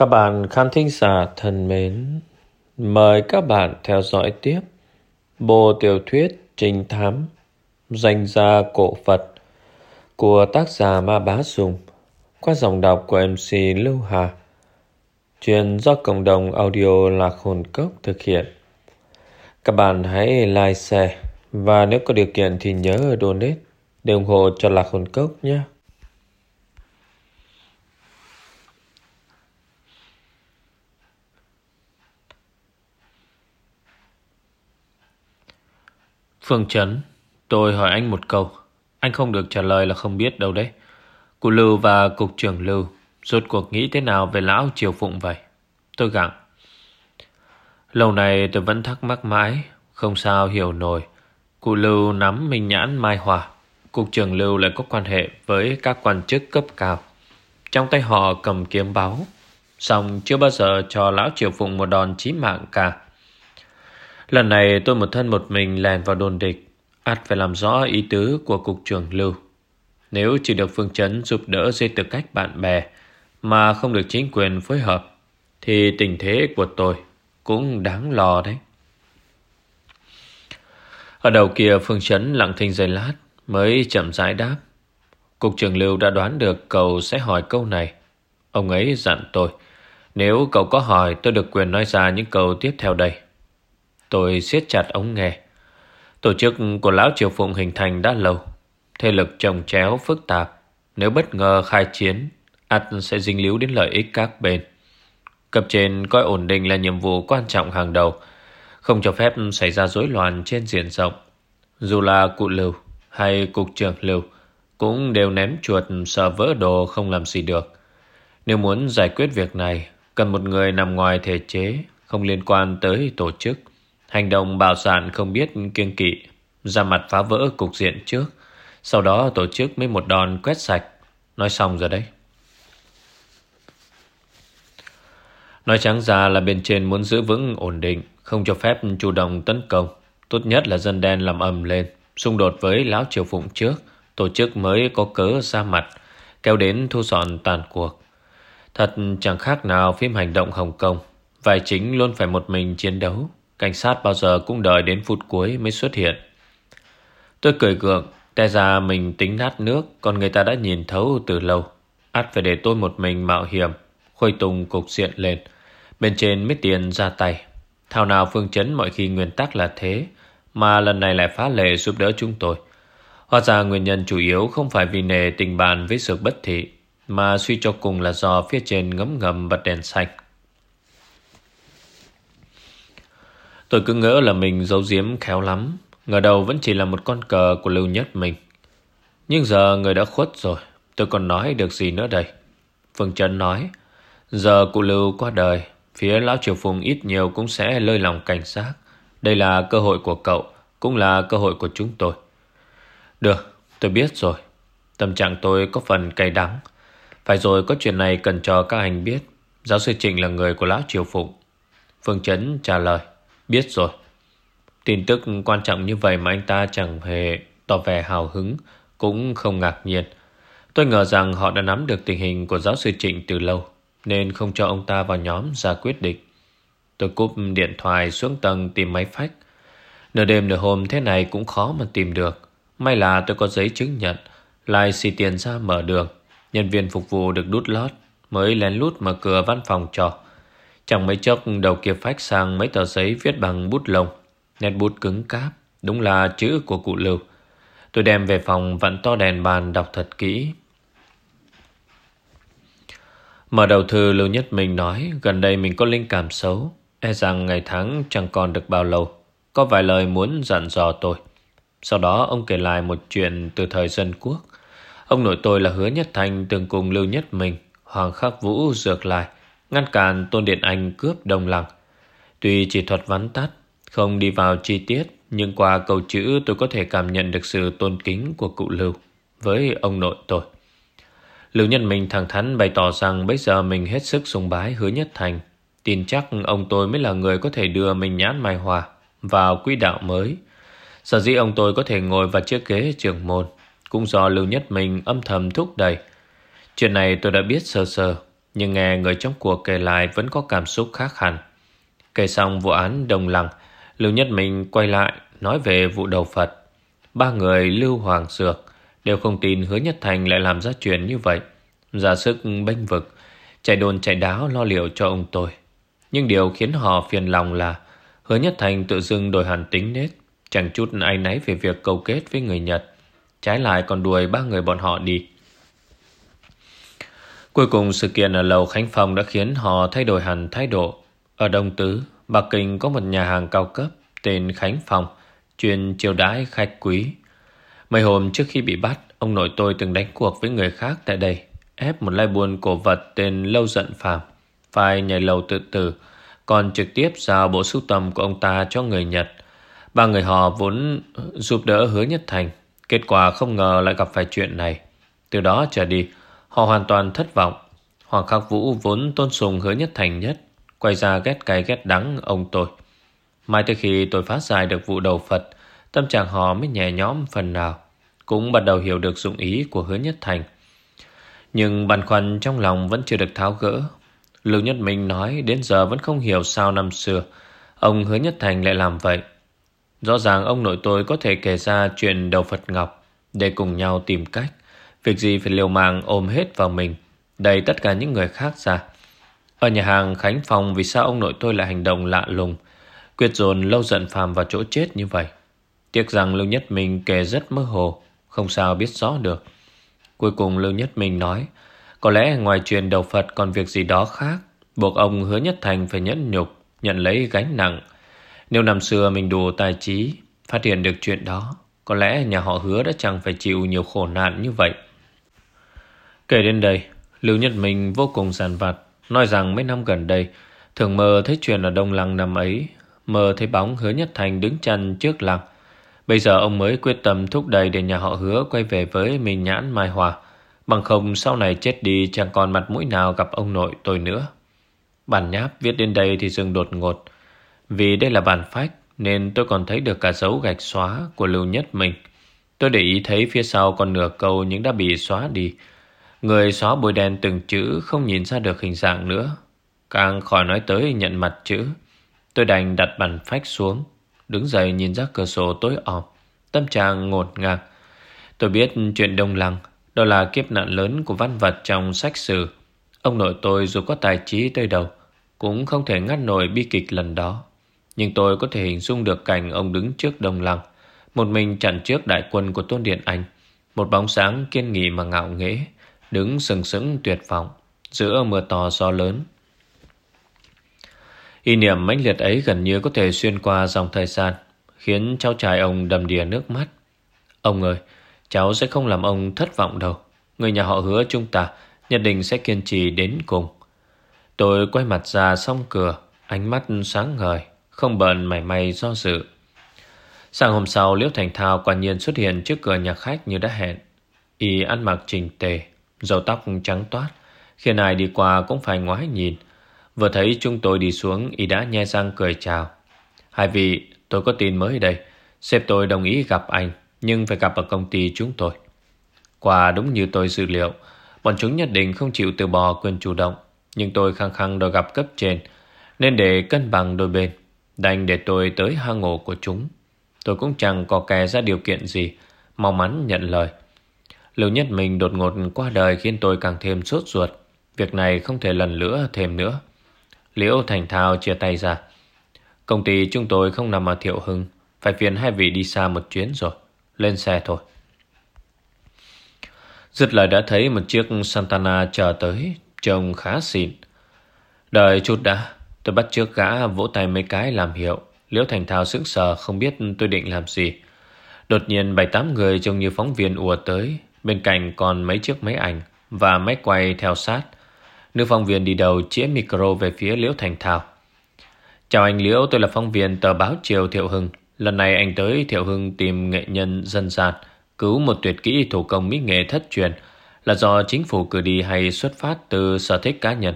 Các bạn khán thính giả thân mến, mời các bạn theo dõi tiếp bộ tiểu thuyết trình thám danh gia cổ Phật của tác giả Ma Bá Sùng qua dòng đọc của MC Lưu Hà. Chuyện do cộng đồng audio Lạc Hồn Cốc thực hiện. Các bạn hãy like, share và nếu có điều kiện thì nhớ donate để ủng hộ cho Lạc Hồn Cốc nhé. Phương Trấn, tôi hỏi anh một câu. Anh không được trả lời là không biết đâu đấy. Cụ Lưu và Cục trưởng Lưu rốt cuộc nghĩ thế nào về lão Triều Phụng vậy? Tôi gặng. Lâu này tôi vẫn thắc mắc mãi, không sao hiểu nổi. Cụ Lưu nắm Minh Nhãn Mai Hòa. Cục trưởng Lưu lại có quan hệ với các quan chức cấp cao. Trong tay họ cầm kiếm báo. Xong chưa bao giờ cho lão Triều Phụng một đòn chí mạng cả. Lần này tôi một thân một mình lèn vào đồn địch, ắt phải làm rõ ý tứ của cục trưởng Lưu. Nếu chỉ được phương chấn giúp đỡ dưới tư cách bạn bè mà không được chính quyền phối hợp, thì tình thế của tôi cũng đáng lo đấy. Ở đầu kia phương chấn lặng thinh giây lát mới chậm rãi đáp. Cục trưởng Lưu đã đoán được cậu sẽ hỏi câu này. Ông ấy dặn tôi, nếu cậu có hỏi tôi được quyền nói ra những câu tiếp theo đây. Tôi siết chặt ống nghe. Tổ chức của Lão Triều Phụng hình thành đã lâu. Thế lực trồng chéo phức tạp. Nếu bất ngờ khai chiến, ắt sẽ dính líu đến lợi ích các bên. Cấp trên coi ổn định là nhiệm vụ quan trọng hàng đầu, không cho phép xảy ra rối loạn trên diện rộng. Dù là cụ lưu hay cục trưởng lưu, cũng đều ném chuột sợ vỡ đồ không làm gì được. Nếu muốn giải quyết việc này, cần một người nằm ngoài thể chế, không liên quan tới tổ chức. Hành động bào sản không biết kiêng kỵ, ra mặt phá vỡ cục diện trước, sau đó tổ chức mấy một đòn quét sạch. Nói xong rồi đấy. Nói trắng ra là bên trên muốn giữ vững ổn định, không cho phép chủ động tấn công. Tốt nhất là dân đen làm ầm lên, xung đột với Lão Triều Phụng trước, tổ chức mới có cớ ra mặt, kéo đến thu dọn tàn cuộc. Thật chẳng khác nào phim hành động Hồng Kông, vài chính luôn phải một mình chiến đấu. Cảnh sát bao giờ cũng đợi đến phút cuối mới xuất hiện. Tôi cười gượng, té ra mình tính nát nước, còn người ta đã nhìn thấu từ lâu. ắt phải để tôi một mình mạo hiểm, khuây tung cục diện lên. Bên trên mới tiền ra tay. Thảo nào phương chấn mọi khi nguyên tắc là thế, mà lần này lại phá lệ giúp đỡ chúng tôi. Hóa ra nguyên nhân chủ yếu không phải vì nề tình bạn với sự bất thị, mà suy cho cùng là do phía trên ngấm ngầm bật đèn xanh. Tôi cứ ngỡ là mình giấu giếm khéo lắm. Ngờ đầu vẫn chỉ là một con cờ của Lưu Nhất mình Nhưng giờ người đã khuất rồi Tôi còn nói được gì nữa đây? Phương Trấn nói Giờ cụ Lưu qua đời Phía Lão Triều Phùng ít nhiều cũng sẽ lơi lòng cảnh giác. Đây là cơ hội của cậu Cũng là cơ hội của chúng tôi. Được, tôi biết rồi. Tâm trạng tôi có phần cay đắng. Phải rồi có chuyện này cần cho các anh biết. Giáo sư Trịnh là người của Lão Triều Phụng. Phương Trấn trả lời Biết rồi. Tin tức quan trọng như vậy mà anh ta chẳng hề tỏ vẻ hào hứng, cũng không ngạc nhiên. Tôi ngờ rằng họ đã nắm được tình hình của giáo sư Trịnh từ lâu, nên không cho ông ta vào nhóm ra quyết định. Tôi cúp điện thoại xuống tầng tìm máy phách. Nửa đêm nửa hôm thế này cũng khó mà tìm được. May là tôi có giấy chứng nhận, lại xì tiền ra mở đường. Nhân viên phục vụ được đút lót, mới lén lút mở cửa văn phòng trò. Chẳng mấy chốc đầu kia phách sang mấy tờ giấy viết bằng bút lông. Nét bút cứng cáp, đúng là chữ của cụ Lưu. Tôi đem về phòng vặn to đèn bàn đọc thật kỹ. Mở đầu thư Lưu Nhất Minh nói gần đây mình có linh cảm xấu. E rằng ngày tháng chẳng còn được bao lâu. Có vài lời muốn dặn dò tôi. Sau đó ông kể lại một chuyện từ thời dân quốc. Ông nội tôi là hứa nhất thành từng cùng Lưu Nhất Minh, Hoàng Khắc Vũ dược lại ngăn cản Tôn Điện Anh cướp đồng lăng. Tuy chỉ thuật vắn tắt, không đi vào chi tiết, nhưng qua câu chữ tôi có thể cảm nhận được sự tôn kính của cụ Lưu với ông nội tôi. Lưu Nhân Minh thẳng thắn bày tỏ rằng bây giờ mình hết sức sùng bái hứa nhất thành. Tin chắc ông tôi mới là người có thể đưa mình nhãn mai hòa vào quỹ đạo mới. Sở dĩ ông tôi có thể ngồi vào chiếc ghế trưởng môn cũng do Lưu Nhất Minh âm thầm thúc đẩy. Chuyện này tôi đã biết sơ sơ nhưng nghe người trong cuộc kể lại Vẫn có cảm xúc khác hẳn. Kể xong vụ án đồng lặng, Lưu Nhất Minh quay lại Nói về vụ đầu Phật. Ba người Lưu Hoàng Dược Đều không tin hứa Nhất Thành lại làm ra chuyện như vậy. Giả sức bênh vực Chạy đồn chạy đáo lo liệu cho ông tôi. Nhưng điều khiến họ phiền lòng là Hứa Nhất Thành tự dưng đổi hẳn tính nết Chẳng chút ai náy về việc cầu kết với người Nhật. Trái lại còn đuổi ba người bọn họ đi. Cuối cùng sự kiện ở lầu Khánh Phong đã khiến họ thay đổi hẳn thái độ. Ở Đông Tứ, Bắc Kinh có một nhà hàng cao cấp tên Khánh Phong, chuyên chiêu đãi khách quý. Mấy hôm trước khi bị bắt, ông nội tôi từng đánh cuộc với người khác tại đây, ép một lai buôn cổ vật tên Lâu Giận Phàm phải nhảy lầu tự tử, còn trực tiếp giao bộ sưu tầm của ông ta cho người Nhật. Ba người họ vốn giúp đỡ hứa nhất thành, kết quả không ngờ lại gặp phải chuyện này. Từ đó trở đi, Họ hoàn toàn thất vọng. Hoàng Khắc Vũ vốn tôn sùng hứa nhất thành nhất, Quay ra ghét cay ghét đắng ông tôi. Mai tới khi tôi phát giải được vụ đầu Phật, Tâm trạng họ mới nhẹ nhõm phần nào, Cũng bắt đầu hiểu được dụng ý của hứa nhất thành. Nhưng băn khoăn trong lòng vẫn chưa được tháo gỡ. Lưu Nhất Minh nói đến giờ vẫn không hiểu sao năm xưa, Ông hứa nhất thành lại làm vậy. Rõ ràng ông nội tôi có thể kể ra chuyện đầu Phật Ngọc Để cùng nhau tìm cách. Việc gì phải liều mạng ôm hết vào mình Đầy tất cả những người khác ra. Ở nhà hàng Khánh phòng Vì sao ông nội tôi lại hành động lạ lùng Quyết dồn lâu giận phàm vào chỗ chết như vậy? Tiếc rằng Lưu Nhất Minh kể rất mơ hồ, Không sao biết rõ được. Cuối cùng Lưu Nhất Minh nói, Có lẽ ngoài truyền đầu Phật còn việc gì đó khác. Buộc ông hứa nhất thành phải nhẫn nhục, Nhận lấy gánh nặng. Nếu năm xưa mình đủ tài trí, Phát hiện được chuyện đó, Có lẽ nhà họ hứa đã chẳng phải chịu nhiều khổ nạn như vậy. Kể đến đây, Lưu Nhất Minh vô cùng giàn vặt, nói rằng mấy năm gần đây, thường mơ thấy chuyện ở Đông Lăng năm ấy, mơ thấy bóng hứa Nhất Thành đứng chân trước lăng. Bây giờ ông mới quyết tâm thúc đẩy để nhà họ hứa quay về với mình nhãn Mai Hòa, bằng không sau này chết đi chẳng còn mặt mũi nào gặp ông nội tôi nữa. Bản nháp viết đến đây thì dừng đột ngột, vì đây là bản phách nên tôi còn thấy được cả dấu gạch xóa của Lưu Nhất Minh. Tôi để ý thấy phía sau còn nửa câu nhưng đã bị xóa đi, Người xóa bôi đen từng chữ không nhìn ra được hình dạng nữa. Càng khỏi nói tới nhận mặt chữ. Tôi đành đặt bàn phách xuống. Đứng dậy nhìn ra cửa sổ tối om. Tâm trạng ngột ngạt. Tôi biết chuyện đông lăng. Đó là kiếp nạn lớn của văn vật trong sách sử. Ông nội tôi dù có tài trí tới đầu Cũng không thể ngắt nổi bi kịch lần đó. Nhưng tôi có thể hình dung được cảnh ông đứng trước đông lăng. Một mình chặn trước đại quân của Tôn Điện Anh. Một bóng sáng kiên nghị mà ngạo nghễ đứng sừng sững tuyệt vọng giữa mưa to gió lớn. Ý niệm mãnh liệt ấy gần như có thể xuyên qua dòng thời gian, khiến cháu trai ông đầm đìa nước mắt. Ông ơi, cháu sẽ không làm ông thất vọng đâu. Người nhà họ hứa chúng ta nhất định sẽ kiên trì đến cùng. Tôi quay mặt ra xong cửa, ánh mắt sáng ngời, không bận mảy may do dự. Sáng hôm sau, Liễu Thành Thao quả nhiên xuất hiện trước cửa nhà khách như đã hẹn. Y ăn mặc trình tề, Dầu tóc trắng toát. Khi ai đi qua cũng phải ngoái nhìn. Vừa thấy chúng tôi đi xuống, Y đã nhe răng cười chào. Hai vị, tôi có tin mới đây. Sếp tôi đồng ý gặp anh, Nhưng phải gặp ở công ty chúng tôi. Quả đúng như tôi dự liệu, Bọn chúng nhất định không chịu từ bỏ quyền chủ động, Nhưng tôi khăng khăng đòi gặp cấp trên, Nên để cân bằng đôi bên. Đành để tôi tới hang ổ của chúng. Tôi cũng chẳng có kè ra điều kiện gì Mau mắn nhận lời. Lưu Nhất Minh đột ngột qua đời khiến tôi càng thêm sốt ruột. Việc này không thể lần nữa thêm nữa. Liễu Thành Thao chia tay ra. Công ty chúng tôi không nằm ở Thiệu Hưng. Phải phiền hai vị đi xa một chuyến rồi. Lên xe thôi. Dứt lời đã thấy một chiếc Santana chờ tới. Trông khá xịn. Đợi chút đã. Tôi bắt trước gã vỗ tay mấy cái làm hiệu. Liễu Thành Thao sững sờ, không biết tôi định làm gì. Đột nhiên bảy tám người trông như phóng viên ùa tới Bên cạnh còn mấy chiếc máy ảnh Và máy quay theo sát, Nữ phóng viên đi đầu chĩa micro về phía Liễu Thành Thao. Chào anh Liễu, tôi là phóng viên tờ báo Triều Thiệu Hưng. Lần này anh tới Thiệu Hưng tìm nghệ nhân dân gian, Cứu một tuyệt kỹ thủ công mỹ nghệ thất truyền, Là do chính phủ cử đi hay xuất phát từ sở thích cá nhân.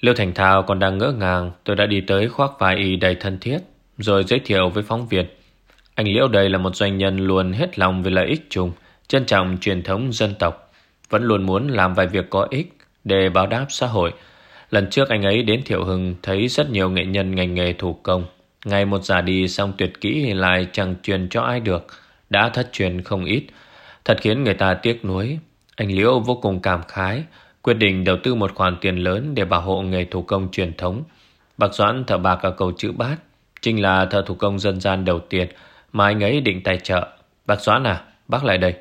Liễu Thành Thao còn đang ngỡ ngàng, Tôi đã đi tới khoác vai y đầy thân thiết, Rồi giới thiệu với phóng viên. Anh Liễu đây là một doanh nhân luôn hết lòng về lợi ích chung trân trọng truyền thống dân tộc, vẫn luôn muốn làm vài việc có ích để báo đáp xã hội. Lần trước anh ấy đến Thiệu Hưng thấy rất nhiều nghệ nhân ngành nghề thủ công. Ngày một già đi xong tuyệt kỹ lại chẳng truyền cho ai được. Đã thất truyền không ít. Thật khiến người ta tiếc nuối. Anh Liễu vô cùng cảm khái, quyết định đầu tư một khoản tiền lớn để bảo hộ nghề thủ công truyền thống. bạc Doãn thợ bạc ở cầu chữ bát, chính là thợ thủ công dân gian đầu tiên mà anh ấy định tài trợ. Bác Doãn à, bác lại đây.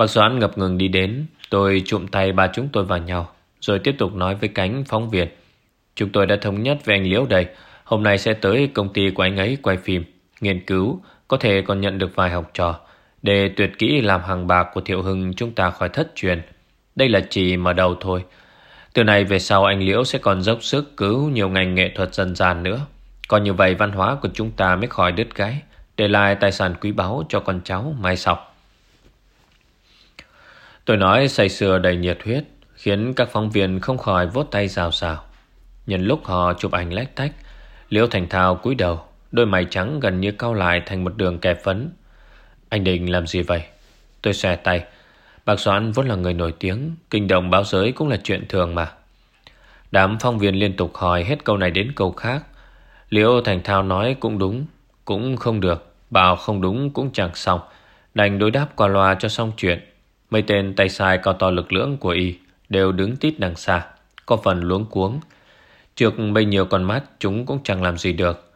Bác Doãn ngập ngừng đi đến, tôi trụm tay ba chúng tôi vào nhau, rồi tiếp tục nói với cánh phóng viên. Chúng tôi đã thống nhất với anh Liễu đây, hôm nay sẽ tới công ty của anh ấy quay phim, nghiên cứu, có thể còn nhận được vài học trò. Để tuyệt kỹ làm hàng bạc của Thiệu Hưng chúng ta khỏi thất truyền. Đây là chỉ mở đầu thôi. Từ này về sau anh Liễu sẽ còn dốc sức cứu nhiều ngành nghệ thuật dân gian nữa. Còn như vậy văn hóa của chúng ta mới khỏi đứt gãy, để lại tài sản quý báu cho con cháu mai sau. Tôi nói say sưa đầy nhiệt huyết, khiến các phóng viên không khỏi vốt tay rào rào. Nhân lúc họ chụp ảnh lách tách, Liễu Thành Thao cúi đầu, đôi mày trắng gần như cao lại thành một đường kẹp phấn. Anh định làm gì vậy? Tôi xòe tay. Bác Doãn vốn là người nổi tiếng, kinh động báo giới cũng là chuyện thường mà. Đám phóng viên liên tục hỏi hết câu này đến câu khác. Liễu Thành Thao nói cũng đúng, cũng không được, bảo không đúng cũng chẳng xong. Đành đối đáp qua loa cho xong chuyện. Mấy tên tay sai cao to lực lưỡng của y đều đứng tít đằng xa, có phần luống cuống. Trước bấy nhiêu con mắt chúng cũng chẳng làm gì được.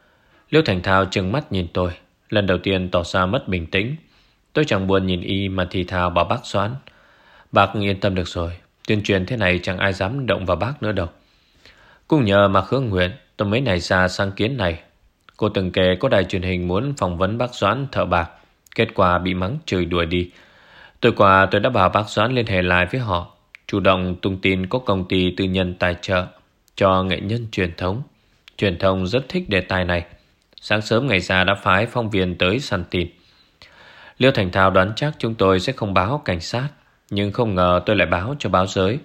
liêu Thành Thao trừng mắt nhìn tôi, lần đầu tiên tỏ ra mất bình tĩnh. Tôi chẳng buồn nhìn y mà thì thào bảo bác xoán. Bác yên tâm được rồi, tuyên truyền thế này chẳng ai dám động vào bác nữa đâu. Cũng nhờ mà khứa nguyện, tôi mấy này ra sáng kiến này. Cô từng kể có đài truyền hình muốn phỏng vấn bác Doãn thợ bạc. Kết quả bị mắng chửi đuổi đi. Tối qua, tôi đã bảo bác Doãn liên hệ lại với họ. Chủ động tung tin có công ty tư nhân tài trợ cho nghệ nhân truyền thống. Truyền thông rất thích đề tài này. Sáng sớm ngày ra đã phái phong viên tới săn tin. Liêu Thành Thao đoán chắc chúng tôi sẽ không báo cảnh sát, Nhưng không ngờ tôi lại báo cho báo giới,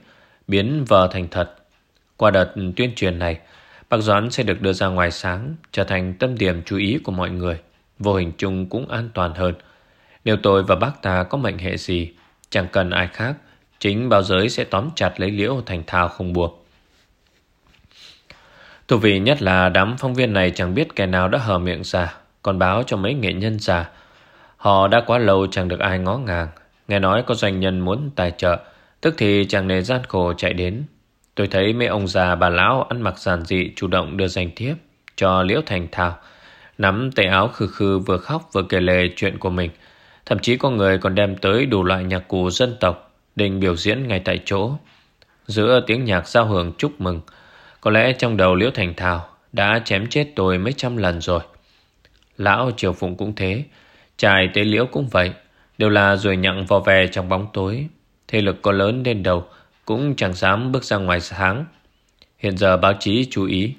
Biến vờ thành thật Qua đợt tuyên truyền này, Bác Doãn sẽ được đưa ra ngoài sáng, Trở thành tâm điểm chú ý của mọi người Vô hình chung cũng an toàn hơn nếu tôi và bác ta có mệnh hệ gì, Chẳng cần ai khác, Chính báo giới sẽ tóm chặt lấy Liễu Thành Thao không buộc Thú vị nhất là đám phóng viên này chẳng biết kẻ nào đã hờ miệng ra, Còn báo cho mấy nghệ nhân già Họ đã quá lâu chẳng được ai ngó ngàng Nghe nói có doanh nhân muốn tài trợ, Tức thì chẳng nề gian khổ chạy đến Tôi thấy mấy ông già bà lão ăn mặc giản dị chủ động đưa danh thiếp cho Liễu Thành Thao. Nắm tay áo khư khư vừa khóc vừa kể lệ chuyện của mình. Thậm chí có người còn đem tới đủ loại nhạc cụ dân tộc định biểu diễn ngay tại chỗ. Giữa tiếng nhạc giao hưởng chúc mừng, có lẽ trong đầu Liễu Thành Thảo đã chém chết tôi mấy trăm lần rồi. Lão Triều Phụng cũng thế, Trai tế liễu cũng vậy Đều là rồi nhặng vò vè trong bóng tối Thế lực có lớn lên đầu Cũng chẳng dám bước ra ngoài sáng Hiện giờ báo chí chú ý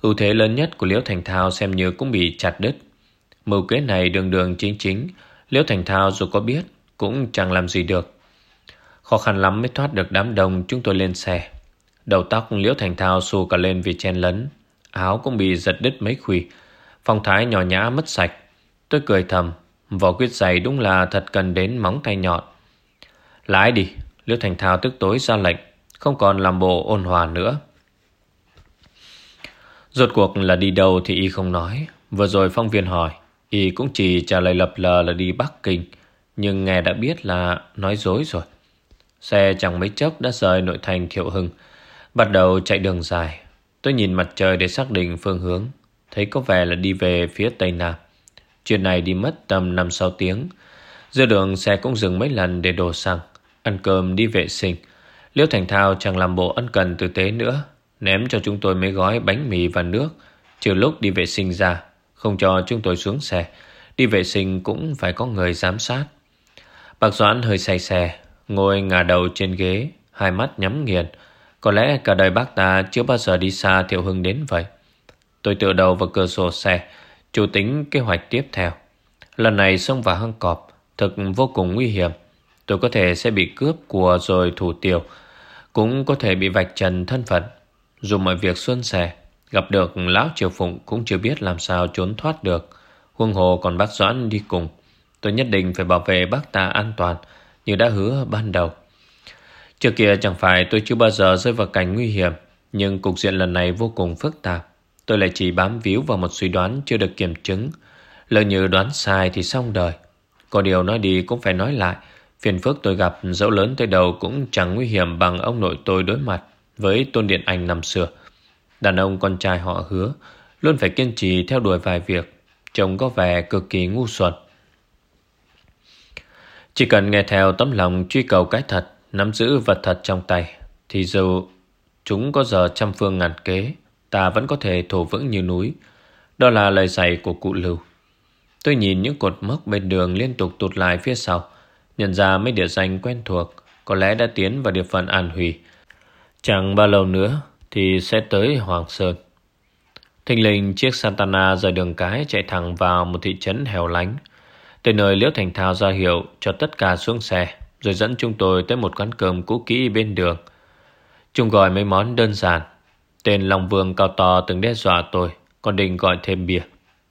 ưu thế lớn nhất của Liễu Thành Thao xem như cũng bị chặt đứt. Mưu kế này đường đường chính chính, Liễu Thành Thao dù có biết cũng chẳng làm gì được. Khó khăn lắm mới thoát được đám đông chúng tôi lên xe. Đầu tóc Liễu Thành Thao xù cả lên vì chen lấn. Áo cũng bị giật đứt mấy khủy. Phong thái nhỏ nhã mất sạch. Tôi cười thầm, Vỏ quyết giày đúng là thật cần đến móng tay nhọn. Lái đi, Liễu Thành Thao tức tối ra lệnh, không còn làm bộ ôn hòa nữa. Rốt cuộc là đi đâu thì y không nói. Vừa rồi phong viên hỏi, y cũng chỉ trả lời lập lờ là đi Bắc Kinh, nhưng nghe đã biết là nói dối rồi. Xe chẳng mấy chốc đã rời nội thành Thiệu Hưng, bắt đầu chạy đường dài. Tôi nhìn mặt trời để xác định phương hướng, thấy có vẻ là đi về phía tây nam. Chuyện này đi mất tầm 5-6 tiếng Giữa đường xe cũng dừng mấy lần để đổ xăng Ăn cơm đi vệ sinh Liễu Thành Thao chẳng làm bộ ân cần tử tế nữa Ném cho chúng tôi mấy gói bánh mì và nước Trừ lúc đi vệ sinh ra không cho chúng tôi xuống xe. Đi vệ sinh cũng phải có người giám sát. Bác Doãn hơi say xe, Ngồi ngả đầu trên ghế, Hai mắt nhắm nghiền. Có lẽ cả đời bác ta chưa bao giờ đi xa Thiệu Hưng đến vậy. Tôi tựa đầu vào cửa sổ xe, Chủ tính kế hoạch tiếp theo. Lần này xông vào hang cọp, Thực vô cùng nguy hiểm. Tôi có thể sẽ bị cướp của rồi thủ tiêu Cũng có thể bị vạch trần thân phận. Dù mọi việc xuân sẻ Gặp được Lão Triều Phụng Cũng chưa biết làm sao trốn thoát được. Huông hồ còn bác Doãn đi cùng. Tôi nhất định phải bảo vệ bác ta an toàn, Như đã hứa ban đầu. Trước kia chẳng phải tôi chưa bao giờ rơi vào cảnh nguy hiểm, Nhưng cục diện lần này vô cùng phức tạp. Tôi lại chỉ bám víu vào một suy đoán chưa được kiểm chứng. Lỡ như đoán sai thì xong đời. Có điều nói đi cũng phải nói lại, Phiền phức tôi gặp dẫu lớn tới đầu Cũng chẳng nguy hiểm bằng ông nội tôi đối mặt Với tôn điện ảnh năm xưa. Đàn ông con trai họ hứa, Luôn phải kiên trì theo đuổi vài việc Trông có vẻ cực kỳ ngu xuẩn. Chỉ cần nghe theo tấm lòng truy cầu cái thật, Nắm giữ vật thật trong tay, Thì dù chúng có giờ trăm phương ngàn kế, Ta vẫn có thể thổ vững như núi. Đó là lời dạy của cụ Lưu. Tôi nhìn những cột mốc bên đường liên tục tụt lại phía sau, Nhận ra mấy địa danh quen thuộc, Có lẽ đã tiến vào địa phận An Huy. Chẳng bao lâu nữa thì sẽ tới Hoàng Sơn. Thình lình, chiếc Santana rời đường cái Chạy thẳng vào một thị trấn hẻo lánh. Từ nơi Liễu Thành Thao ra hiệu Cho tất cả xuống xe, Rồi dẫn chúng tôi tới một quán cơm cũ kỹ bên đường. Chúng gọi mấy món đơn giản. Tên Long Vương cao to từng đe dọa tôi, Còn định gọi thêm bia.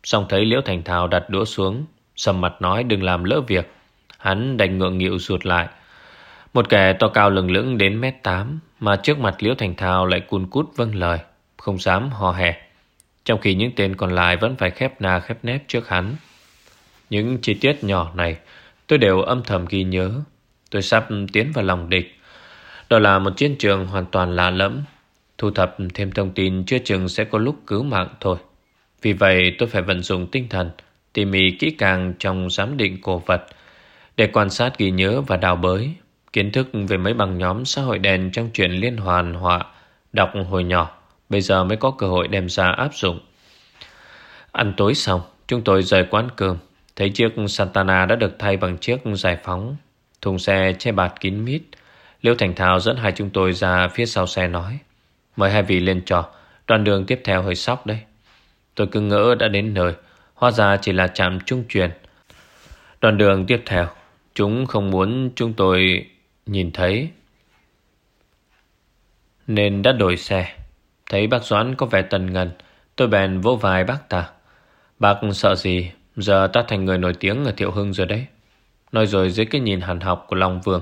Xong thấy Liễu Thành Thao đặt đũa xuống, Sầm mặt nói đừng làm lỡ việc. Hắn đành ngượng nghịu ruột lại. Một kẻ to cao lừng lững đến mét tám, Mà trước mặt Liễu Thành Thao lại cun cút vâng lời, Không dám hò hè Trong khi những tên còn lại vẫn phải khép na khép nép trước hắn. Những chi tiết nhỏ này, Tôi đều âm thầm ghi nhớ. Tôi sắp tiến vào lòng địch. Đó là một chiến trường hoàn toàn lạ lẫm. Thu thập thêm thông tin chưa chừng sẽ có lúc cứu mạng thôi. Vì vậy tôi phải vận dụng tinh thần, Tỉ mỉ kỹ càng trong giám định cổ vật để quan sát ghi nhớ và đào bới. Kiến thức về mấy bằng nhóm xã hội đen Trong chuyện liên hoàn họa, Đọc hồi nhỏ, Bây giờ mới có cơ hội đem ra áp dụng. Ăn tối xong, Chúng tôi rời quán cơm. Thấy chiếc Santana đã được thay bằng chiếc giải phóng, Thùng xe che bạt kín mít. Liêu Thành Thao dẫn hai chúng tôi ra phía sau xe nói, Mời hai vị lên trò, Đoạn đường tiếp theo hơi sóc đấy. Tôi cứ ngỡ đã đến nơi, Hóa ra chỉ là trạm trung truyền Đoạn đường tiếp theo, Chúng không muốn chúng tôi nhìn thấy. Nên đã đổi xe. Thấy bác Doãn có vẻ tần ngần. Tôi bèn vỗ vai bác ta. Bác sợ gì? Giờ ta thành người nổi tiếng ở Thiệu Hưng rồi đấy. Nói rồi dưới cái nhìn hàn học của Long Vương,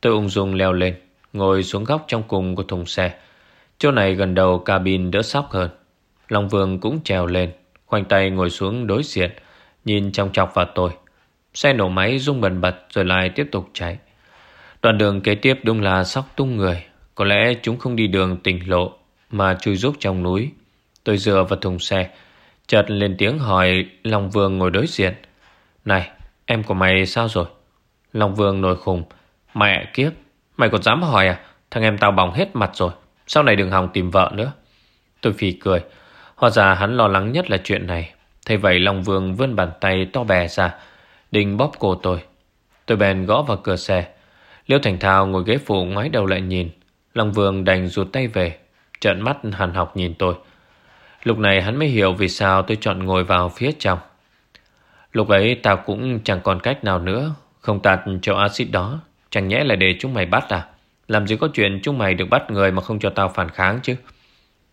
Tôi ung dung leo lên, Ngồi xuống góc trong cùng của thùng xe. Chỗ này gần đầu cabin đỡ sóc hơn. Long Vương cũng trèo lên, Khoanh tay ngồi xuống đối diện, Nhìn trong chọc vào tôi. Xe nổ máy rung bần bật rồi lại tiếp tục chạy. Đoạn đường kế tiếp đúng là sóc tung người. Có lẽ chúng không đi đường tỉnh lộ mà chui rúc trong núi. Tôi dựa vào thùng xe. Chợt lên tiếng hỏi Long Vương ngồi đối diện. Này, em của mày sao rồi? Long Vương nổi khùng. Mẹ kiếp, mày còn dám hỏi à? Thằng em tao bỏng hết mặt rồi. Sau này đừng hòng tìm vợ nữa. Tôi phì cười. Hóa ra hắn lo lắng nhất là chuyện này. Thế vậy Long Vương vươn bàn tay to bè ra Định bóp cổ tôi Tôi bèn gõ vào cửa xe Liễu Thành Thao ngồi ghế phụ ngoái đầu lại nhìn, Long Vương đành rụt tay về Trận mắt hàn học nhìn tôi. Lúc này hắn mới hiểu vì sao tôi chọn ngồi vào phía trong. Lúc ấy tao cũng chẳng còn cách nào nữa, Không tạt cho axit đó, Chẳng nhẽ là để chúng mày bắt à? Làm gì có chuyện chúng mày được bắt người Mà không cho tao phản kháng chứ?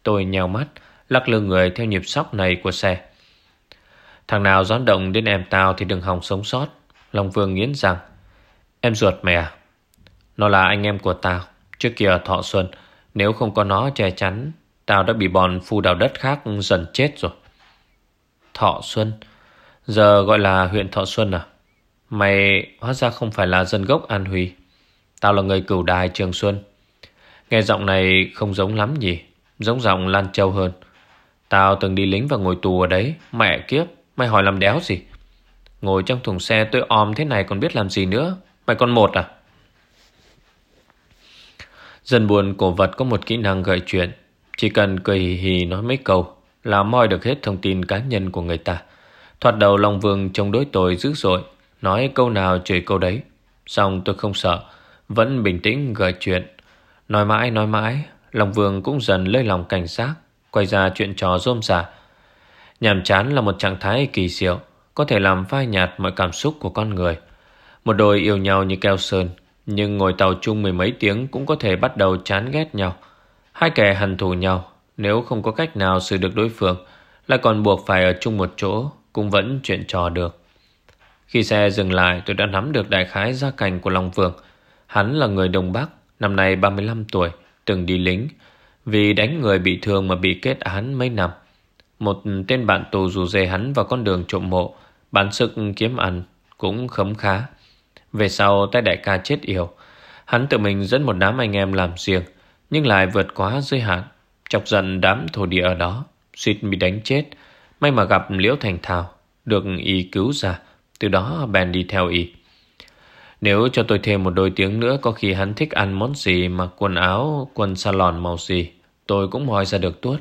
Tôi nhào mắt, Lắc lư người theo nhịp sóc này của xe. Thằng nào dám động đến em tao Thì đừng hòng sống sót, Long Vương nghiến rằng Em ruột mày à? Nó là anh em của tao. Trước kia thọ xuân, Nếu không có nó che chắn, Tao đã bị bọn phu đào đất khác dần chết rồi. Thọ Xuân? Giờ gọi là huyện Thọ Xuân à? Mày hóa ra không phải là dân gốc An Huy. Tao là người cửu đài Trường Xuân. Nghe giọng này không giống lắm nhỉ? Giống giọng Lan Châu hơn. Tao từng đi lính và ngồi tù ở đấy. Mẹ kiếp, Mày hỏi làm đéo gì? Ngồi trong thùng xe tôi om thế này còn biết làm gì nữa? Mày còn một à? Dần buồn cổ vật có một kỹ năng gợi chuyện. Chỉ cần cười hì hì nói mấy câu Là moi được hết thông tin cá nhân của người ta. Thoạt đầu Long Vương chống đối tôi dữ dội, Nói câu nào chửi câu đấy. Xong tôi không sợ, Vẫn bình tĩnh gợi chuyện. Nói mãi nói mãi, Long Vương cũng dần lơi lòng cảnh giác, Quay ra chuyện trò rôm rả. Nhàm chán là một trạng thái kỳ diệu, Có thể làm phai nhạt mọi cảm xúc của con người. Một đôi yêu nhau như keo sơn nhưng ngồi tàu chung mười mấy tiếng Cũng có thể bắt đầu chán ghét nhau. Hai kẻ hằn thù nhau, Nếu không có cách nào xử được đối phương Lại còn buộc phải ở chung một chỗ, Cũng vẫn chuyện trò được. Khi xe dừng lại, tôi đã nắm được đại khái gia cảnh của Long Vương. Hắn là người Đông Bắc, Năm nay 35 tuổi, Từng đi lính, Vì đánh người bị thương mà bị kết án mấy năm. Một tên bạn tù rủ dê hắn vào con đường trộm mộ, Bán sức kiếm ăn, Cũng khấm khá. Về sau tay đại ca chết yểu. Hắn tự mình dẫn một đám anh em làm riêng Nhưng lại vượt quá giới hạn. Chọc giận đám thổ địa ở đó, suýt bị đánh chết. May mà gặp Liễu Thành Thảo, Được y cứu ra, Từ đó bèn đi theo y. Nếu cho tôi thêm một đôi tiếng nữa, Có khi hắn thích ăn món gì Mặc quần áo, quần salon màu gì, Tôi cũng hỏi ra được tuốt.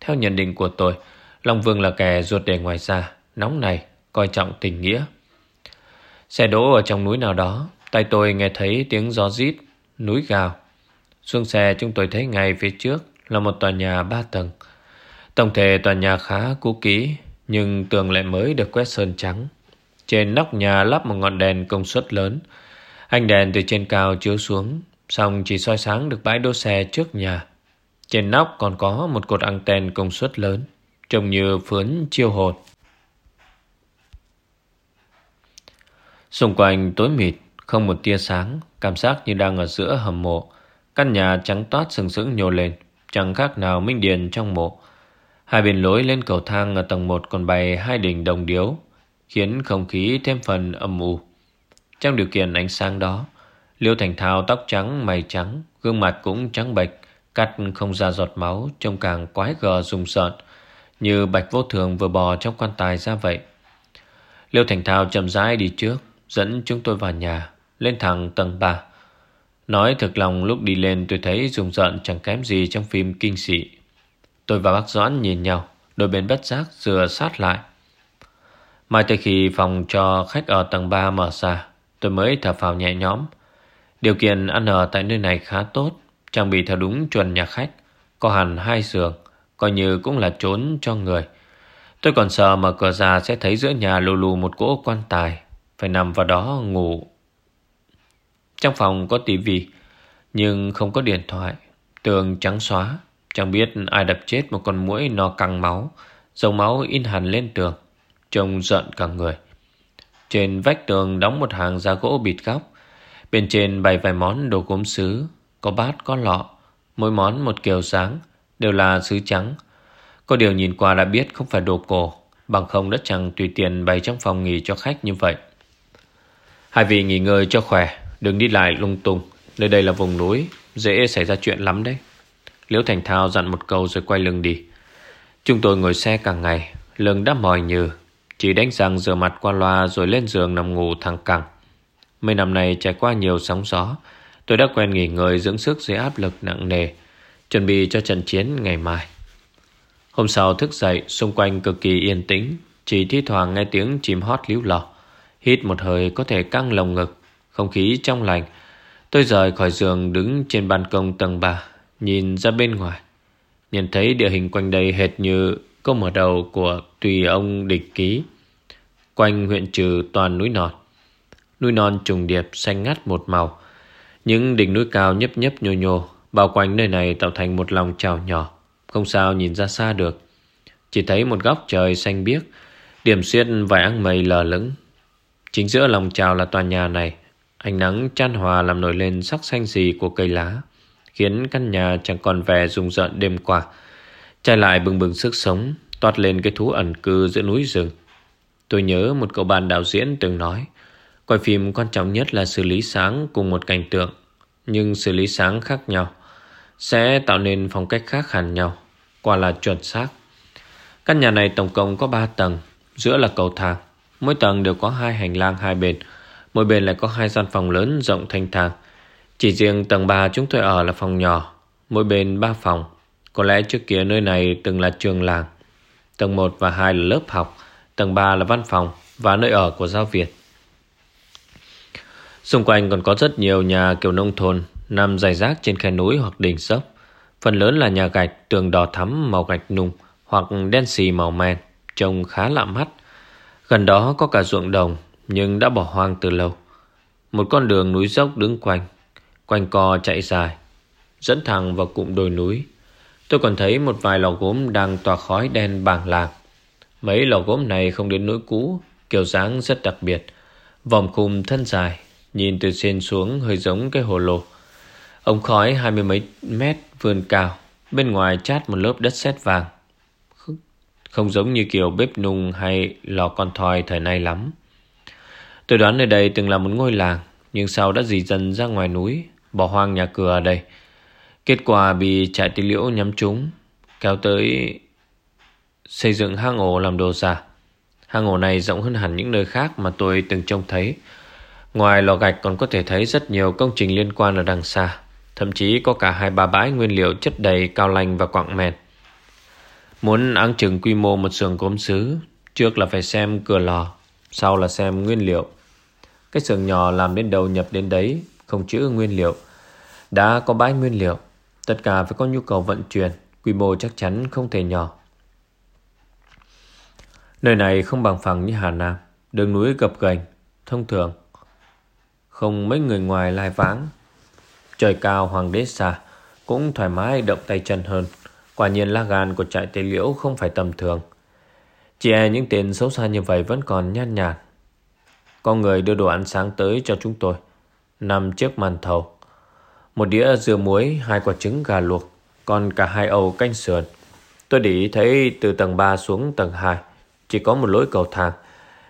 Theo nhận định của tôi, Long Vương là kẻ ruột để ngoài ra, Nóng này, coi trọng tình nghĩa. Xe đỗ ở trong núi nào đó Tay tôi nghe thấy tiếng gió rít, Núi gào. Xuống xe, chúng tôi thấy ngay phía trước Là một tòa nhà ba tầng. Tổng thể tòa nhà khá cũ kỹ, Nhưng tường lại mới được quét sơn trắng. Trên nóc nhà lắp một ngọn đèn công suất lớn. Ánh đèn từ trên cao chiếu xuống, Xong chỉ soi sáng được bãi đỗ xe trước nhà. Trên nóc còn có một cột anten công suất lớn, Trông như phướn chiêu hồn. Xung quanh tối mịt Không một tia sáng Cảm giác như đang ở giữa hầm mộ Căn nhà trắng toát sừng sững nhô lên Chẳng khác nào minh điền trong mộ Hai bên lối lên cầu thang ở tầng 1 còn bày hai đỉnh đồng điếu, khiến không khí thêm phần âm u. Trong điều kiện ánh sáng đó, Liêu Thành Thao tóc trắng, mày trắng, gương mặt cũng trắng bệch, cắt không ra giọt máu, trông càng quái gờ rùng rợn, như bạch vô thường vừa bò trong quan tài ra vậy. Liêu Thành Thao chậm rãi đi trước, dẫn chúng tôi vào nhà, lên thẳng tầng 3. Nói thật lòng lúc đi lên tôi thấy rùng rợn chẳng kém gì trong phim kinh dị. Tôi và bác Doãn nhìn nhau Đôi bên bất giác dừa sát lại Mai tới khi phòng cho khách ở tầng 3 mở ra Tôi mới thở phào nhẹ nhõm Điều kiện ăn ở tại nơi này khá tốt Trang bị theo đúng chuẩn nhà khách Có hẳn hai giường Coi như cũng là trốn cho người Tôi còn sợ mở cửa ra sẽ thấy giữa nhà lù lù một cỗ quan tài phải nằm vào đó ngủ. Trong phòng có tivi Nhưng không có điện thoại Tường trắng xóa. Chẳng biết ai đập chết một con muỗi no căng máu Dòng máu in hẳn lên tường Trông giận cả người. Trên vách tường đóng một hàng giá gỗ bịt góc Bên trên bày vài món đồ gốm sứ Có bát có lọ. Mỗi món một kiểu dáng, Đều là sứ trắng. Có điều nhìn qua đã biết không phải đồ cổ Bằng không đất chẳng tùy tiền bày trong phòng nghỉ cho khách như vậy. Hai vị nghỉ ngơi cho khỏe, Đừng đi lại lung tung. Nơi đây là vùng núi, Dễ xảy ra chuyện lắm đấy. Liễu Thành Thao dặn một câu rồi quay lưng đi. Chúng tôi ngồi xe cả ngày, Lưng đã mỏi nhừ, Chỉ đánh răng rửa mặt qua loa Rồi lên giường nằm ngủ thẳng cẳng. Mấy năm nay trải qua nhiều sóng gió, Tôi đã quen nghỉ ngơi dưỡng sức dưới áp lực nặng nề, Chuẩn bị cho trận chiến ngày mai. Hôm sau thức dậy, Xung quanh cực kỳ yên tĩnh, Chỉ thi thoảng nghe tiếng chim hót líu lò. Hít một hơi có thể căng lồng ngực, Không khí trong lành. Tôi rời khỏi giường đứng trên ban công tầng 3 Nhìn ra bên ngoài. Nhìn thấy địa hình quanh đây hệt như Câu mở đầu của Tùy ông địch ký. Quanh huyện trừ toàn núi non. Núi non trùng điệp xanh ngắt một màu. Những đỉnh núi cao nhấp nhấp nhô nhô, Bao quanh nơi này tạo thành một lòng trào nhỏ, Không sao nhìn ra xa được. Chỉ thấy một góc trời xanh biếc, Điểm xuyên vài áng mây lờ lững. Chính giữa lòng trào là tòa nhà này Ánh nắng chan hòa làm nổi lên sắc xanh gì của cây lá khiến căn nhà chẳng còn vẻ rùng rợn đêm qua. Trái lại bừng bừng sức sống, toát lên cái thú ẩn cư giữa núi rừng. Tôi nhớ một cậu bạn đạo diễn từng nói, quay phim quan trọng nhất là xử lý sáng cùng một cảnh tượng, nhưng xử lý sáng khác nhau sẽ tạo nên phong cách khác hẳn nhau, quả là chuẩn xác. Căn nhà này tổng cộng có 3 tầng, giữa là cầu thang, mỗi tầng đều có hai hành lang hai bên, mỗi bên lại có hai gian phòng lớn rộng thanh thang. Chỉ riêng tầng 3 chúng tôi ở là phòng nhỏ, mỗi bên ba phòng. Có lẽ trước kia nơi này từng là trường làng. Tầng 1 và 2 là lớp học, tầng 3 là văn phòng và nơi ở của giáo viên. Xung quanh còn có rất nhiều nhà kiểu nông thôn nằm dài rác trên khe núi hoặc đỉnh dốc. Phần lớn là nhà gạch tường đỏ thắm màu gạch nung hoặc đen xì màu men, trông khá lạ mắt. Gần đó có cả ruộng đồng, nhưng đã bỏ hoang từ lâu. Một con đường núi dốc đứng quanh Quanh co chạy dài, Dẫn thẳng vào cụm đồi núi. Tôi còn thấy một vài lò gốm đang tỏa khói đen bàng lạc Mấy lò gốm này không đến nỗi cũ, Kiểu dáng rất đặc biệt. Vòng khung thân dài, Nhìn từ trên xuống hơi giống cái hồ lô. Ống khói hai mươi mấy mét vươn cao, Bên ngoài chát một lớp đất sét vàng. Không giống như kiểu bếp nung hay lò con thoi thời nay lắm. Tôi đoán nơi đây từng là một ngôi làng, Nhưng sau đã dì dần ra ngoài núi, Bỏ hoang nhà cửa ở đây. Kết quả bị trại tí liễu nhắm trúng, Kéo tới Xây dựng hang ổ làm đồ giả Hang ổ này rộng hơn hẳn những nơi khác Mà tôi từng trông thấy. Ngoài lò gạch còn có thể thấy rất nhiều công trình liên quan ở đằng xa, Thậm chí có cả hai ba bãi nguyên liệu chất đầy cao lành và quặng mệt Muốn áng chừng quy mô một xưởng gốm sứ Trước là phải xem cửa lò, Sau là xem nguyên liệu. Cái xưởng nhỏ làm đến đầu nhập đến đấy, Không chữ nguyên liệu. Đã có bãi nguyên liệu, Tất cả phải có nhu cầu vận chuyển, Quy mô chắc chắn không thể nhỏ. Nơi này không bằng phẳng như Hà Nam, Đường núi gập ghềnh, Thông thường. Không mấy người ngoài lai vãng. Trời cao hoàng đế xa, Cũng thoải mái động tay chân hơn. Quả nhiên lá gan của trại tế liễu không phải tầm thường. Chỉ e những tên xấu xa như vậy vẫn còn nhan nhạt Có người đưa đồ ăn sáng tới cho chúng tôi, Nằm chiếc màn thầu. Một đĩa dưa muối, Hai quả trứng gà luộc, Còn cả hai ầu canh sườn. Tôi để ý thấy từ tầng 3 xuống tầng 2 Chỉ có một lối cầu thang,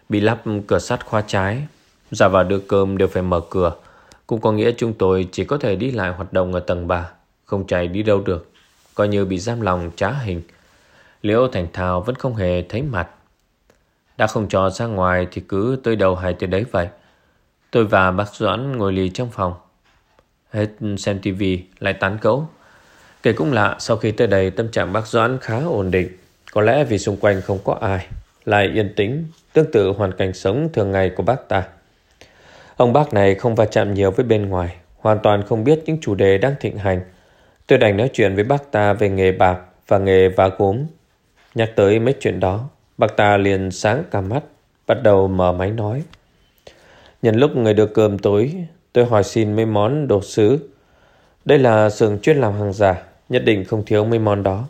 Bị lắp cửa sắt khóa trái. Ra vào đưa cơm đều phải mở cửa, cũng có nghĩa chúng tôi chỉ có thể đi lại hoạt động ở tầng 3 Không chạy đi đâu được. Coi như bị giam lòng trá hình. Liễu Thành Thảo vẫn không hề thấy mặt. Đã không cho ra ngoài Thì cứ tới đầu hay tới đấy vậy. Tôi và bác Doãn ngồi lì trong phòng. Hết xem tivi Lại tán cấu Kể cũng lạ sau khi tới đây tâm trạng bác Doãn khá ổn định. Có lẽ vì xung quanh không có ai Lại yên tĩnh Tương tự hoàn cảnh sống thường ngày của bác ta. Ông bác này không va chạm nhiều với bên ngoài, hoàn toàn không biết những chủ đề đang thịnh hành. Tôi đành nói chuyện với bác ta về nghề bạc và nghề vá gốm. Nhắc tới mấy chuyện đó, bác ta liền sáng cả mắt, bắt đầu mở máy nói. Nhân lúc người được cơm tối, tôi hỏi xin mấy món đồ sứ. Đây là xưởng chuyên làm hàng giả, nhất định không thiếu mấy món đó.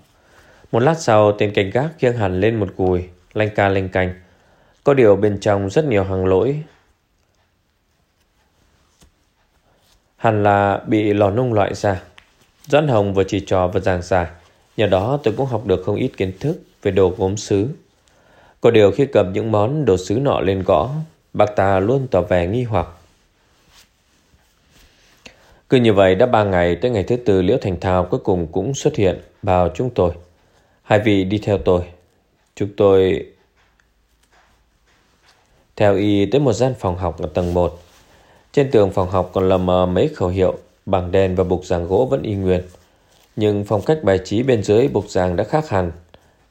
Một lát sau, tên cảnh gác khiêng hẳn lên một gùi, lanh ca lanh cành. Có điều bên trong rất nhiều hàng lỗi, Hẳn là bị lò nung loại ra Doãn Hồng vừa chỉ trò và giảng giải. Nhờ đó tôi cũng học được không ít kiến thức Về đồ gốm sứ Có điều khi cầm những món đồ sứ nọ lên gõ Bác ta luôn tỏ vẻ nghi hoặc. Cứ như vậy đã ba ngày Tới ngày thứ tư Liễu Thành Thao cuối cùng cũng xuất hiện Vào chúng tôi. Hai vị đi theo tôi. Chúng tôi Theo y tới một gian phòng học ở tầng 1 trên tường phòng học còn lầm mấy khẩu hiệu, bảng đèn và bục giảng gỗ vẫn y nguyên. Nhưng phong cách bài trí bên dưới bục giảng đã khác hẳn.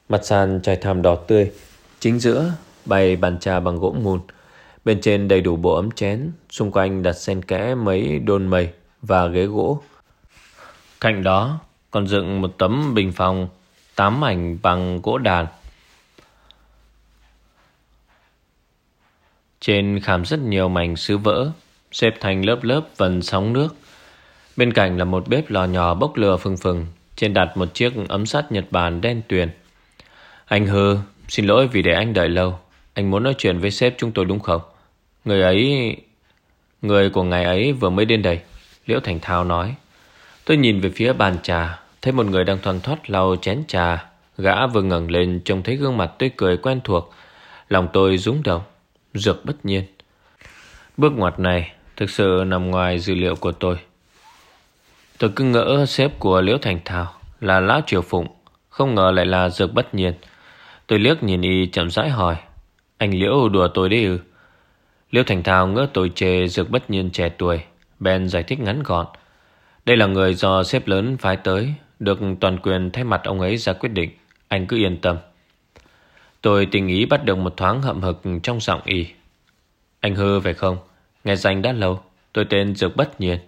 Mặt sàn trải thảm đỏ tươi, chính giữa bày bàn trà bằng gỗ mùn. Bên trên đầy đủ bộ ấm chén, xung quanh đặt xen kẽ mấy đôn mây và ghế gỗ. Cạnh đó còn dựng một tấm bình phòng tám ảnh bằng gỗ đàn. Trên khảm rất nhiều mảnh sứ vỡ xếp thành lớp lớp vần sóng nước. Bên cạnh là một bếp lò nhỏ bốc lửa phừng phừng, trên đặt một chiếc ấm sắt Nhật Bản đen tuyền. Anh Hư, xin lỗi vì để anh đợi lâu. Anh muốn nói chuyện với sếp chúng tôi đúng không? Người ấy... Người của ngày ấy vừa mới đến đây. Liễu Thành Thao nói. Tôi nhìn về phía bàn trà, thấy một người đang thoăn thoát lau chén trà. Gã vừa ngẩng lên trông thấy gương mặt tươi cười quen thuộc. Lòng tôi rúng động, dược bất nhiên. Bước ngoặt này Thực sự nằm ngoài dữ liệu của tôi Tôi cứ ngỡ sếp của Liễu Thành Thảo Là Lão Triều Phụng, Không ngờ lại là Dược Bất Nhiên. Tôi liếc nhìn y chậm rãi hỏi, Anh Liễu đùa tôi đấy ư? Liễu Thành Thảo ngỡ tôi chê Dược Bất Nhiên trẻ tuổi, bèn giải thích ngắn gọn, Đây là người do sếp lớn phái tới, Được toàn quyền thay mặt ông ấy ra quyết định, Anh cứ yên tâm. Tôi tình ý bắt được một thoáng hậm hực trong giọng y, Anh hư phải không? Nghe danh đã lâu, Tôi tên Dược Bất Nhiên.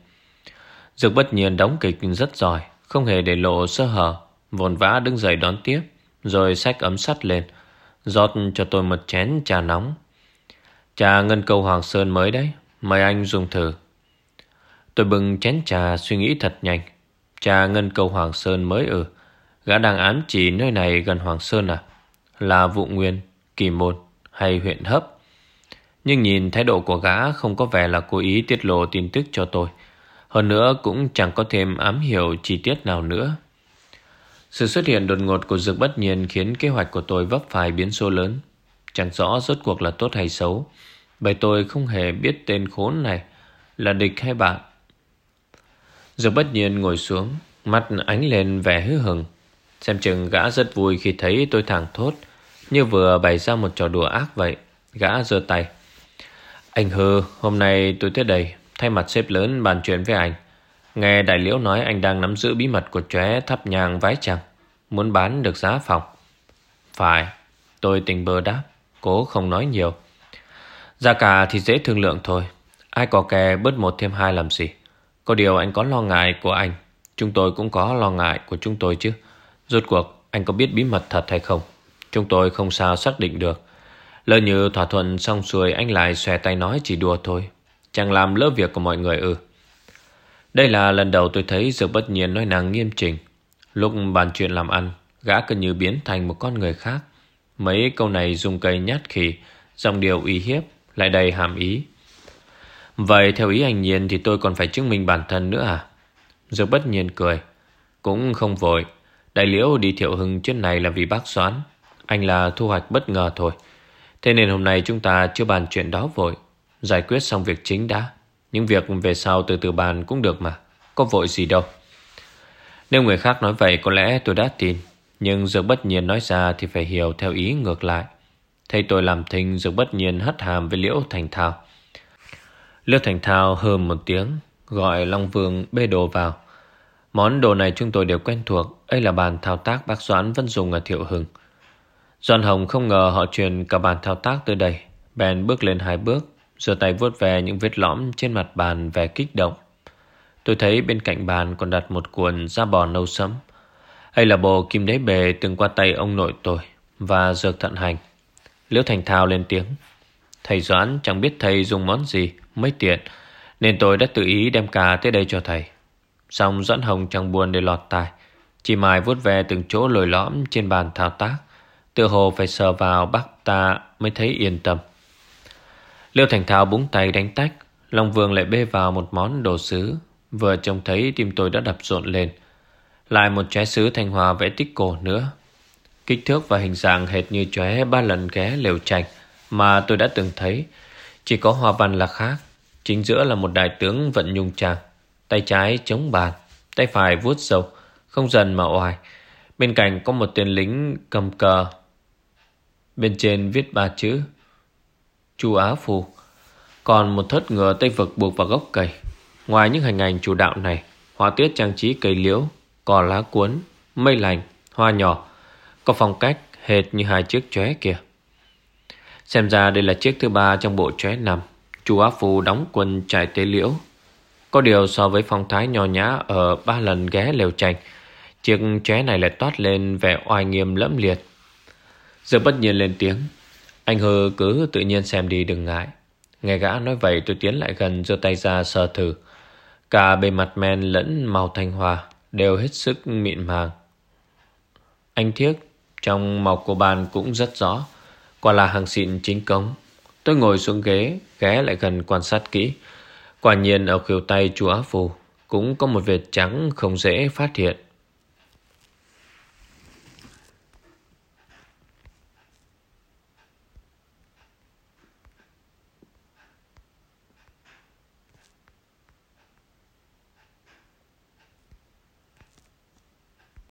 Dược Bất Nhiên đóng kịch rất giỏi Không hề để lộ sơ hở. Vồn vã đứng dậy đón tiếp Rồi xách ấm sắt lên rót cho tôi một chén trà nóng. Trà ngân câu Hoàng Sơn mới đấy Mời anh dùng thử. Tôi bưng chén trà suy nghĩ thật nhanh. Trà ngân câu Hoàng Sơn mới ở, Gã đang ám chỉ nơi này gần Hoàng Sơn à? Là vụ nguyên, kỳ môn hay huyện hấp? Nhưng nhìn thái độ của gã không có vẻ là cố ý tiết lộ tin tức cho tôi. Hơn nữa cũng chẳng có thêm ám hiểu chi tiết nào nữa. Sự xuất hiện đột ngột của dược bất nhiên khiến kế hoạch của tôi vấp phải biến số lớn. Chẳng rõ rốt cuộc là tốt hay xấu. Bởi tôi không hề biết tên khốn này là địch hay bạn. Dược bất nhiên ngồi xuống, mắt ánh lên vẻ hứa hừng. Xem chừng gã rất vui khi thấy tôi thẳng thốt, như vừa bày ra một trò đùa ác vậy. Gã giơ tay. Anh Hư, hôm nay tôi tới đây, thay mặt sếp lớn bàn chuyện với anh. Nghe đại liễu nói anh đang nắm giữ bí mật của chóe thắp nhang vái trăng. Muốn bán được giá phòng. Phải, tôi tình bơ đáp, cố không nói nhiều. Giá cả thì dễ thương lượng thôi. Ai có kè bớt một thêm hai làm gì. Có điều anh có lo ngại của anh. Chúng tôi cũng có lo ngại của chúng tôi chứ. Rốt cuộc, anh có biết bí mật thật hay không? Chúng tôi không sao xác định được. Lỡ như thỏa thuận xong xuôi anh lại xòe tay nói chỉ đùa thôi. Chẳng làm lỡ việc của mọi người ư. Đây là lần đầu tôi thấy Dược bất nhiên nói nàng nghiêm trình. Lúc bàn chuyện làm ăn, gã cứ như biến thành một con người khác. Mấy câu này dùng cây nhát khỉ, dòng điều uy hiếp, lại đầy hàm ý. Vậy theo ý anh Nhiên thì tôi còn phải chứng minh bản thân nữa à? Dược bất nhiên cười. Cũng không vội. Đại liễu đi thiệu hưng chuyến này là vì bác xoán. Anh là thu hoạch bất ngờ thôi. Thế nên hôm nay chúng ta chưa bàn chuyện đó vội. Giải quyết xong việc chính đã. Những việc về sau từ từ bàn cũng được mà. Có vội gì đâu. Nếu người khác nói vậy có lẽ tôi đã tin. Nhưng Dược bất nhiên nói ra thì phải hiểu theo ý ngược lại. Thầy tôi làm thinh Dược bất nhiên hất hàm với Liễu Thành Thao. Liễu Thành Thao hơm một tiếng, gọi Long Vương bê đồ vào. Món đồ này chúng tôi đều quen thuộc. Đây là bàn thao tác bác Doãn vẫn dùng ở Thiệu Hưng. Doan Hồng không ngờ họ truyền cả bàn thao tác tới đây. Bèn bước lên hai bước, giơ tay vuốt về những vết lõm trên mặt bàn vẻ kích động. Tôi thấy bên cạnh bàn còn đặt một cuộn da bò nâu sẫm. Đây là bộ kim đế bề từng qua tay ông nội tôi và dược thận hành. Liễu Thành Thao lên tiếng. Thầy Doãn chẳng biết thầy dùng món gì, mấy tiện, nên tôi đã tự ý đem cà tới đây cho thầy. Xong Doãn Hồng chẳng buồn để lọt tai. Chỉ mài vuốt về từng chỗ lồi lõm trên bàn thao tác. Tự hồ phải sờ vào bác ta mới thấy yên tâm. Liêu Thành Thảo búng tay đánh tách. Long Vương lại bê vào một món đồ sứ. Vừa trông thấy tim tôi đã đập rộn lên. Lại một trái sứ thanh hòa vẽ tích cổ nữa. Kích thước và hình dạng hệt như chóe ba lần ghé lều trạch mà tôi đã từng thấy. Chỉ có hoa văn là khác. Chính giữa là một đại tướng vận nhung tràng. Tay trái chống bàn, tay phải vuốt dầu, không dần mà oai. Bên cạnh có một tên lính cầm cờ. Bên trên viết ba chữ Chu Á Phù Còn một thất ngựa tây vực buộc vào gốc cây. Ngoài những hình ảnh chủ đạo này Họa tiết trang trí cây liễu Cỏ lá cuốn, mây lành, hoa nhỏ Có phong cách hệt như hai chiếc chóe kia. Xem ra đây là chiếc thứ ba trong bộ chóe nằm Chu Á Phù đóng quân trải tế liễu. Có điều so với phong thái nhỏ nhã Ở ba lần ghé lều tranh Chiếc chóe này lại toát lên vẻ oai nghiêm lẫm liệt. Giờ bất nhiên lên tiếng. Anh Hư cứ tự nhiên xem đi đừng ngại. Nghe gã nói vậy, tôi tiến lại gần, giơ tay ra sờ thử. Cả bề mặt men lẫn màu thanh hòa Đều hết sức mịn màng. Anh thiếc, Trong màu của bàn cũng rất rõ. Quả là hàng xịn chính cống. Tôi ngồi xuống ghế, Ghé lại gần quan sát kỹ. Quả nhiên ở khuỷu tay chú Á Phù Cũng có một vệt trắng không dễ phát hiện.